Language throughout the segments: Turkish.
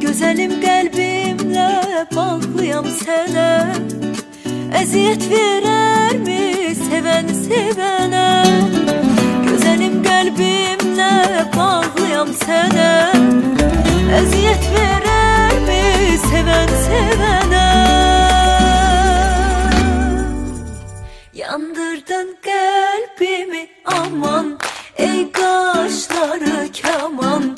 Güzelim qəlbimlə bağlıyam sənə Əziyyət verərmi sevən sevənə Güzelim qəlbimlə bağlıyam sənə Əziyyət verərmi Yandırdın qəlbimi aman. Ey qaşları kaman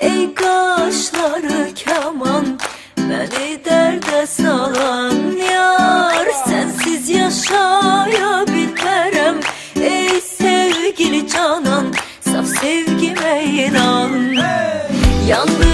Ey kaşları keman Beni derde salan yar. Sensiz yaşayabilmerem Ey sevgili canan. Saf sevgime inan. Yandım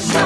Sunshine.